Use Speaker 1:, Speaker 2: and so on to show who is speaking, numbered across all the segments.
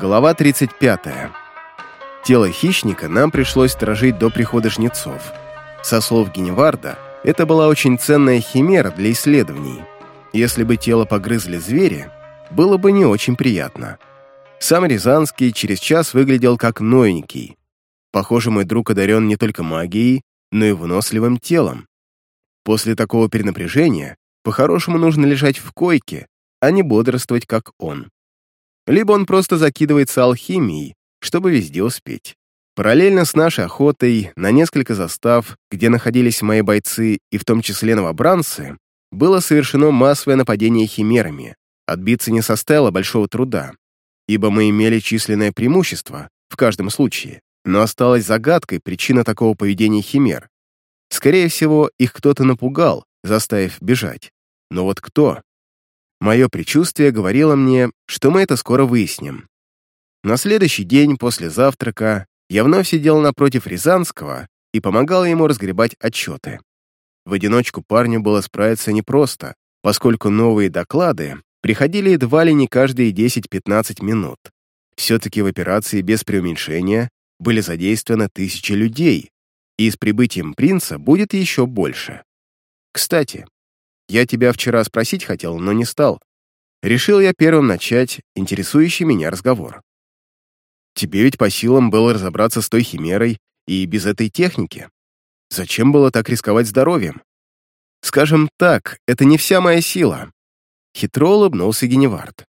Speaker 1: Глава 35. Тело хищника нам пришлось сторожить до прихода жнецов. Со слов Геневарда, это была очень ценная химера для исследований. Если бы тело погрызли звери, было бы не очень приятно. Сам Рязанский через час выглядел как новенький. Похоже, мой друг одарен не только магией, но и выносливым телом. После такого перенапряжения по-хорошему нужно лежать в койке, а не бодрствовать, как он либо он просто закидывается алхимией, чтобы везде успеть. Параллельно с нашей охотой на несколько застав, где находились мои бойцы и в том числе новобранцы, было совершено массовое нападение химерами. Отбиться не составило большого труда, ибо мы имели численное преимущество в каждом случае, но осталась загадкой причина такого поведения химер. Скорее всего, их кто-то напугал, заставив бежать. Но вот кто? Мое предчувствие говорило мне, что мы это скоро выясним. На следующий день после завтрака я вновь сидел напротив Рязанского и помогал ему разгребать отчеты. В одиночку парню было справиться непросто, поскольку новые доклады приходили едва ли не каждые 10-15 минут. Все-таки в операции без преуменьшения были задействованы тысячи людей, и с прибытием принца будет еще больше. Кстати, я тебя вчера спросить хотел, но не стал. Решил я первым начать интересующий меня разговор. Тебе ведь по силам было разобраться с той химерой и без этой техники. Зачем было так рисковать здоровьем? Скажем так, это не вся моя сила. Хитро улыбнулся Геневард.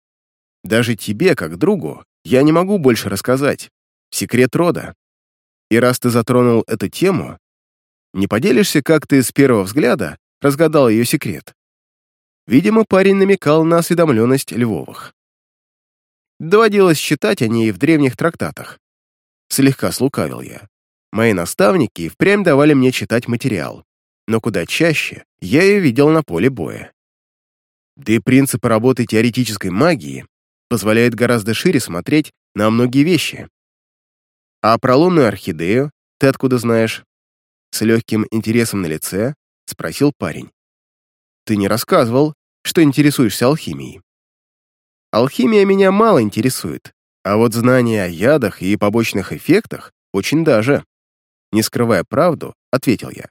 Speaker 1: Даже тебе, как другу, я не могу больше рассказать. Секрет рода. И раз ты затронул эту тему, не поделишься, как ты с первого взгляда разгадал ее секрет. Видимо, парень намекал на осведомленность Львовых. Доводилось читать о ней в древних трактатах. Слегка слукавил я. Мои наставники впрямь давали мне читать материал, но куда чаще я ее видел на поле боя. Да и принципы работы теоретической магии позволяют гораздо шире смотреть на многие вещи. А про лунную орхидею ты откуда знаешь? С легким интересом на лице — спросил парень. «Ты не рассказывал, что интересуешься алхимией». «Алхимия меня мало интересует, а вот знания о ядах и побочных эффектах очень даже». Не скрывая правду, ответил я.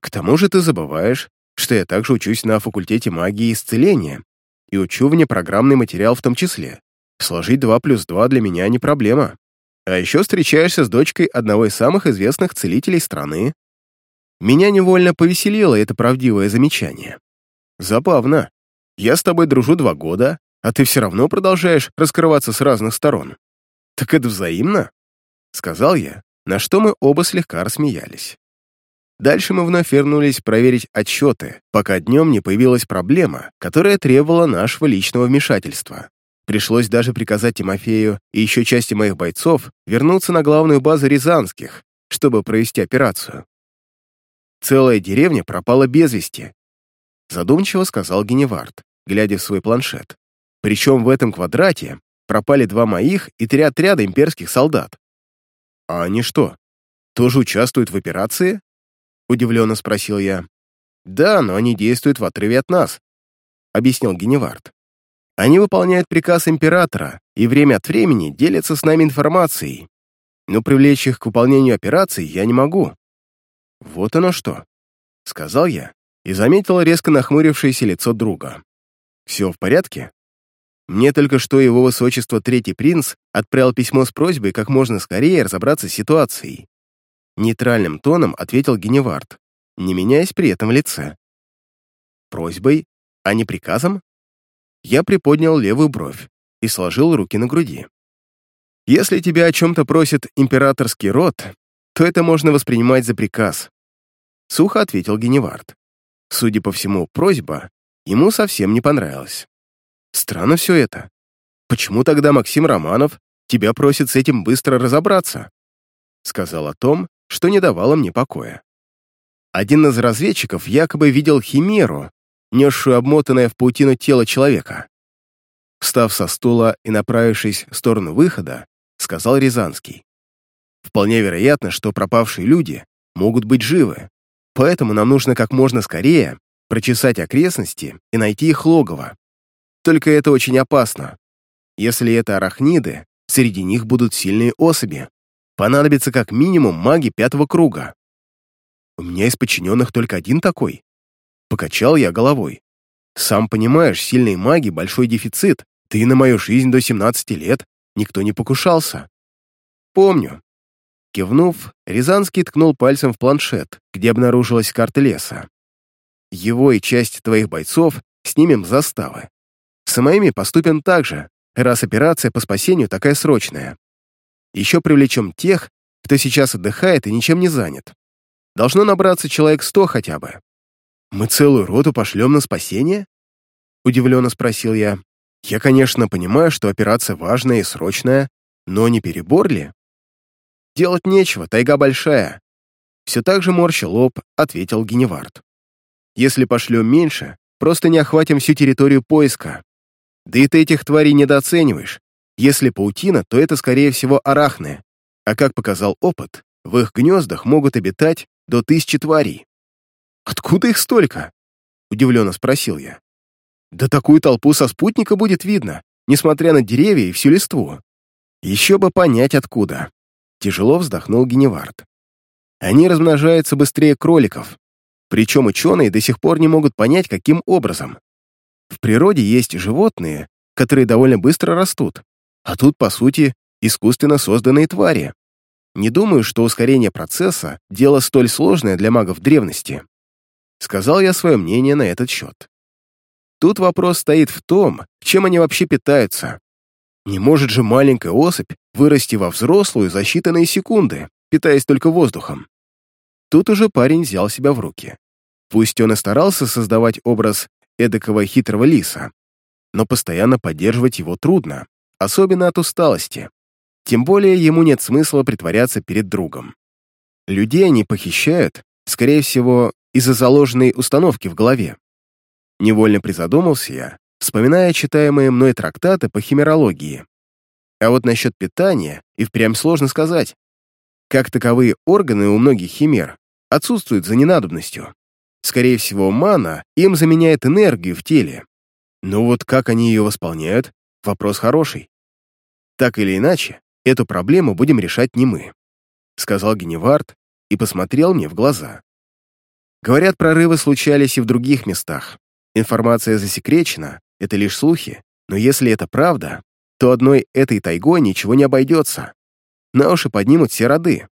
Speaker 1: «К тому же ты забываешь, что я также учусь на факультете магии и исцеления и учу внепрограммный материал в том числе. Сложить 2 плюс 2 для меня не проблема. А еще встречаешься с дочкой одного из самых известных целителей страны, меня невольно повеселило это правдивое замечание. Забавно. Я с тобой дружу два года, а ты все равно продолжаешь раскрываться с разных сторон. Так это взаимно? Сказал я, на что мы оба слегка рассмеялись. Дальше мы вновь вернулись проверить отчеты, пока днем не появилась проблема, которая требовала нашего личного вмешательства. Пришлось даже приказать Тимофею и еще части моих бойцов вернуться на главную базу Рязанских, чтобы провести операцию. Целая деревня пропала без вести. Задумчиво сказал Геневард, глядя в свой планшет. Причем в этом квадрате пропали два моих и три отряда имперских солдат. А они что, тоже участвуют в операции? Удивленно спросил я. Да, но они действуют в отрыве от нас, объяснил Геневард. Они выполняют приказ императора и время от времени делятся с нами информацией, но привлечь их к выполнению операций я не могу. «Вот оно что», — сказал я и заметил резко нахмурившееся лицо друга. «Все в порядке?» Мне только что его высочество Третий Принц отправил письмо с просьбой как можно скорее разобраться с ситуацией. Нейтральным тоном ответил Геневард, не меняясь при этом в лице. «Просьбой, а не приказом?» Я приподнял левую бровь и сложил руки на груди. «Если тебя о чем-то просит императорский род, то это можно воспринимать за приказ. Сухо ответил Геневард. Судя по всему, просьба ему совсем не понравилась. Странно все это. Почему тогда Максим Романов тебя просит с этим быстро разобраться? Сказал о том, что не давало мне покоя. Один из разведчиков якобы видел химеру, несшую обмотанное в паутину тело человека. Встав со стула и направившись в сторону выхода, сказал Рязанский. Вполне вероятно, что пропавшие люди могут быть живы, поэтому нам нужно как можно скорее прочесать окрестности и найти их логово. Только это очень опасно. Если это арахниды, Среди них будут сильные особи. Понадобится как минимум маги пятого круга. У меня из подчиненных только один такой. Покачал я головой. Сам понимаешь, сильные маги — большой дефицит. Ты на мою жизнь до 17 лет никто не покушался. Помню. Кивнув, Рязанский ткнул пальцем в планшет, где обнаружилась карта леса. Его и часть твоих бойцов снимем заставы. С моими поступим так же, раз операция по спасению такая срочная. Еще привлечем тех, кто сейчас отдыхает и ничем не занят. Должно набраться человек сто хотя бы. Мы целую роту пошлем на спасение? Удивленно спросил я. Я, конечно, понимаю, что операция важная и срочная, но не перебор ли? Делать нечего, тайга большая. Все так же морща лоб, ответил Геневард. Если пошлем меньше, просто не охватим всю территорию поиска. Да и ты этих тварей недооцениваешь. Если паутина, то это, скорее всего, арахны. А как показал опыт, в их гнездах могут обитать до тысячи тварей. «Откуда их столько?» — удивленно спросил я. «Да такую толпу со спутника будет видно, несмотря на деревья и всю листву. Еще бы понять, откуда». Тяжело вздохнул Геневард. Они размножаются быстрее кроликов, причем ученые до сих пор не могут понять, каким образом. В природе есть животные, которые довольно быстро растут, а тут, по сути, искусственно созданные твари. Не думаю, что ускорение процесса — дело столь сложное для магов древности. Сказал я свое мнение на этот счет. Тут вопрос стоит в том, чем они вообще питаются. Не может же маленькая особь вырасти во взрослую за считанные секунды, питаясь только воздухом. Тут уже парень взял себя в руки. Пусть он и старался создавать образ эдакого хитрого лиса, но постоянно поддерживать его трудно, особенно от усталости. Тем более ему нет смысла притворяться перед другом. Людей они похищают, скорее всего, из-за заложенной установки в голове. Невольно призадумался я, вспоминая читаемые мной трактаты по химерологии. А вот насчет питания и впрямь сложно сказать. Как таковые органы у многих химер отсутствуют за ненадобностью. Скорее всего, мана им заменяет энергию в теле. Но вот как они ее восполняют, вопрос хороший. Так или иначе, эту проблему будем решать не мы, сказал Геневард и посмотрел мне в глаза. Говорят, прорывы случались и в других местах. Информация засекречена, это лишь слухи, но если это правда, то одной этой тайгой ничего не обойдется. На уши поднимут все роды.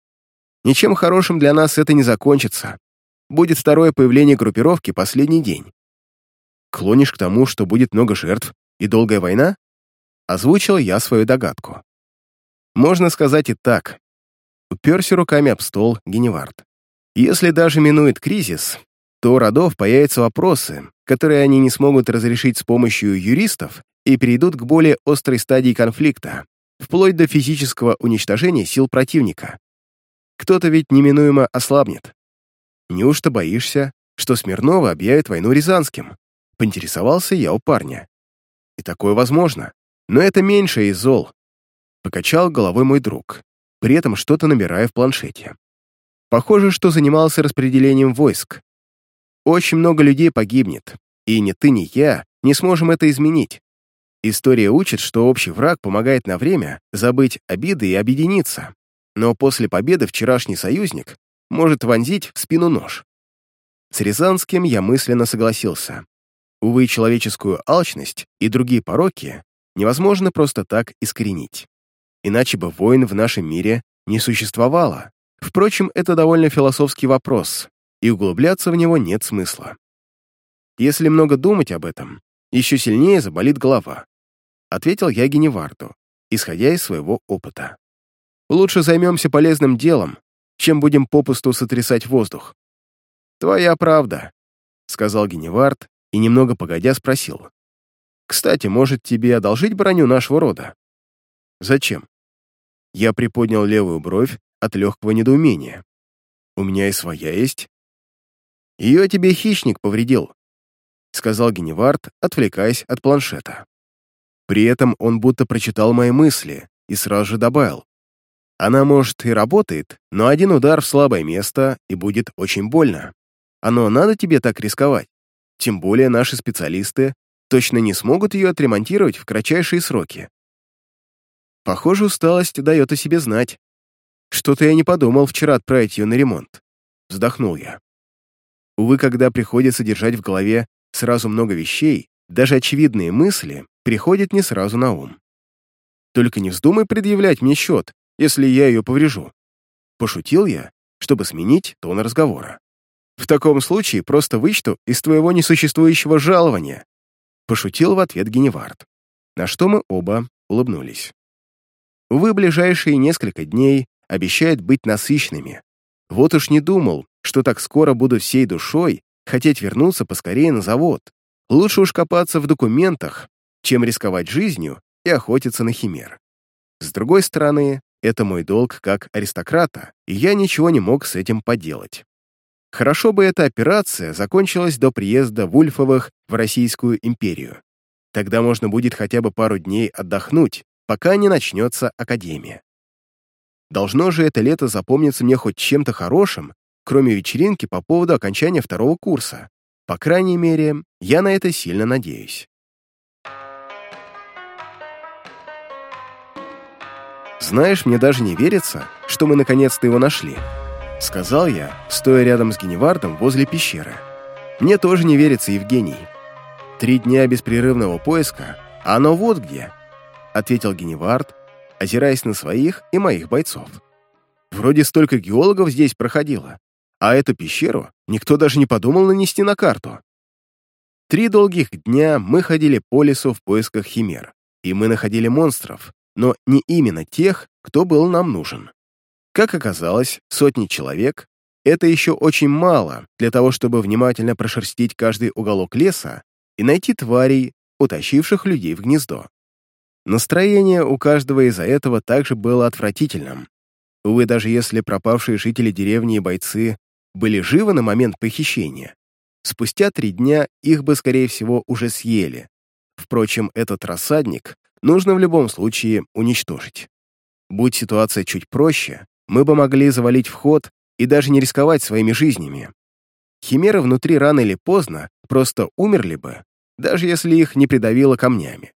Speaker 1: Ничем хорошим для нас это не закончится. Будет второе появление группировки последний день. Клонишь к тому, что будет много жертв и долгая война? Озвучил я свою догадку. Можно сказать и так. Уперся руками об стол Геневард. Если даже минует кризис, то у родов появятся вопросы, которые они не смогут разрешить с помощью юристов и перейдут к более острой стадии конфликта, вплоть до физического уничтожения сил противника. Кто-то ведь неминуемо ослабнет. Неужто боишься, что Смирнова объявит войну Рязанским? Поинтересовался я у парня. И такое возможно, но это меньше из зол. Покачал головой мой друг, при этом что-то набирая в планшете. Похоже, что занимался распределением войск, очень много людей погибнет, и ни ты, ни я не сможем это изменить. История учит, что общий враг помогает на время забыть обиды и объединиться, но после победы вчерашний союзник может вонзить в спину нож. С Рязанским я мысленно согласился. Увы, человеческую алчность и другие пороки невозможно просто так искоренить. Иначе бы войн в нашем мире не существовало. Впрочем, это довольно философский вопрос, и углубляться в него нет смысла. Если много думать об этом, еще сильнее заболит голова, ответил я Геневарту, исходя из своего опыта. Лучше займемся полезным делом, чем будем попусту сотрясать воздух. Твоя правда, сказал Геневард и немного погодя спросил. Кстати, может тебе одолжить броню нашего рода? Зачем? Я приподнял левую бровь от легкого недоумения. У меня и своя есть, ее тебе хищник повредил», — сказал Геневард, отвлекаясь от планшета. При этом он будто прочитал мои мысли и сразу же добавил. «Она, может, и работает, но один удар в слабое место, и будет очень больно. Оно надо тебе так рисковать? Тем более наши специалисты точно не смогут ее отремонтировать в кратчайшие сроки». Похоже, усталость дает о себе знать. Что-то я не подумал вчера отправить ее на ремонт. Вздохнул я. Увы, когда приходится держать в голове сразу много вещей, даже очевидные мысли приходят не сразу на ум. Только не вздумай предъявлять мне счет, если я ее поврежу. Пошутил я, чтобы сменить тон разговора. В таком случае просто вычту из твоего несуществующего жалования. Пошутил в ответ Геневард, на что мы оба улыбнулись. Увы, ближайшие несколько дней обещают быть насыщенными. Вот уж не думал, что так скоро буду всей душой хотеть вернуться поскорее на завод. Лучше уж копаться в документах, чем рисковать жизнью и охотиться на химер. С другой стороны, это мой долг как аристократа, и я ничего не мог с этим поделать. Хорошо бы эта операция закончилась до приезда Вульфовых в Российскую империю. Тогда можно будет хотя бы пару дней отдохнуть, пока не начнется академия. Должно же это лето запомниться мне хоть чем-то хорошим, кроме вечеринки по поводу окончания второго курса. По крайней мере, я на это сильно надеюсь. «Знаешь, мне даже не верится, что мы наконец-то его нашли», — сказал я, стоя рядом с Геневардом возле пещеры. «Мне тоже не верится, Евгений. Три дня беспрерывного поиска, а оно вот где», — ответил Геневард, озираясь на своих и моих бойцов. «Вроде столько геологов здесь проходило, а эту пещеру никто даже не подумал нанести на карту. Три долгих дня мы ходили по лесу в поисках химер, и мы находили монстров, но не именно тех, кто был нам нужен. Как оказалось, сотни человек — это еще очень мало для того, чтобы внимательно прошерстить каждый уголок леса и найти тварей, утащивших людей в гнездо. Настроение у каждого из-за этого также было отвратительным. Увы, даже если пропавшие жители деревни и бойцы были живы на момент похищения. Спустя три дня их бы, скорее всего, уже съели. Впрочем, этот рассадник нужно в любом случае уничтожить. Будь ситуация чуть проще, мы бы могли завалить вход и даже не рисковать своими жизнями. Химеры внутри рано или поздно просто умерли бы, даже если их не придавило камнями.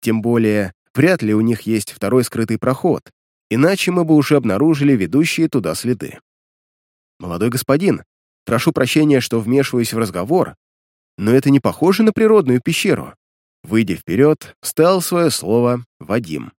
Speaker 1: Тем более, вряд ли у них есть второй скрытый проход, иначе мы бы уже обнаружили ведущие туда следы. «Молодой господин, прошу прощения, что вмешиваюсь в разговор, но это не похоже на природную пещеру». Выйдя вперед, стал свое слово Вадим.